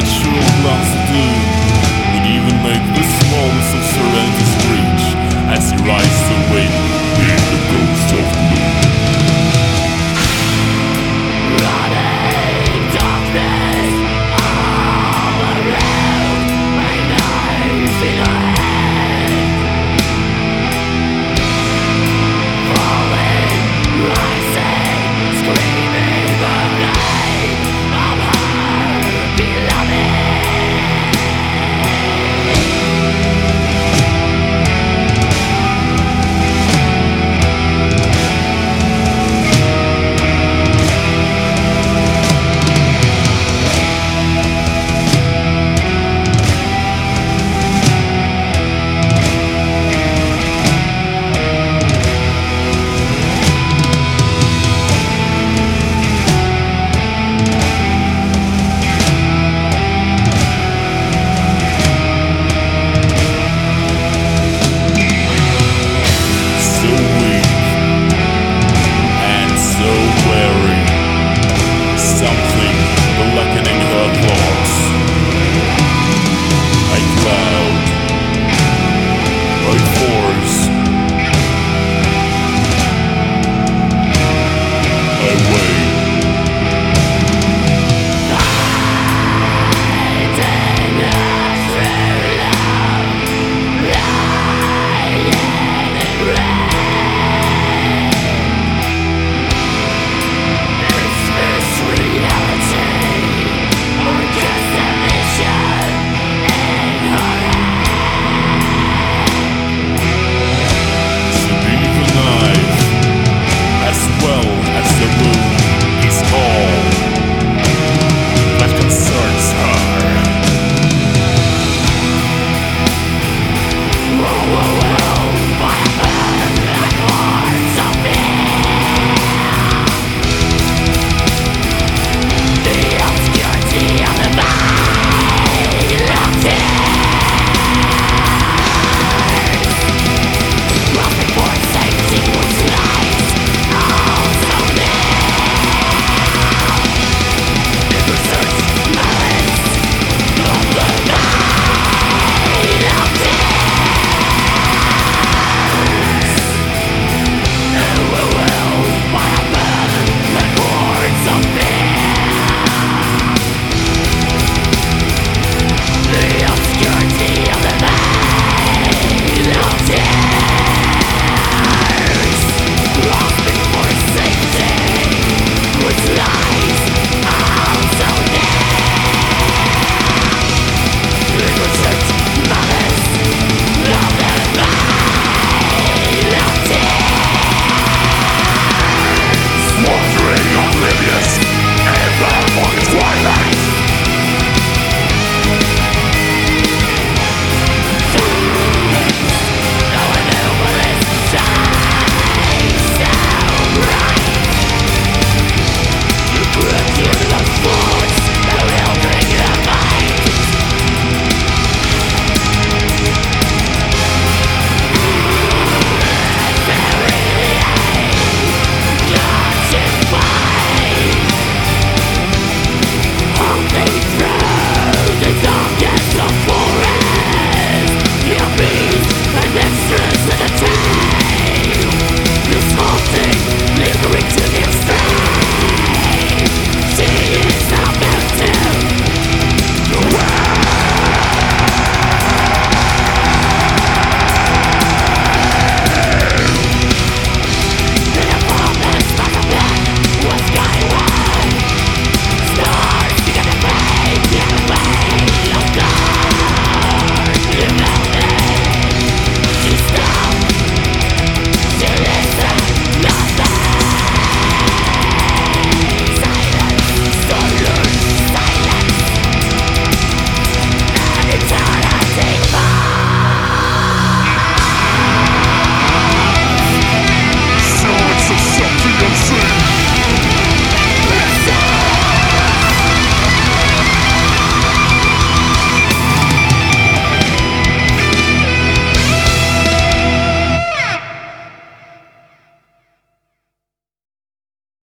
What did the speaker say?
perpetual longitude would even make the smallest of serenity screech as he rides away in the ghost of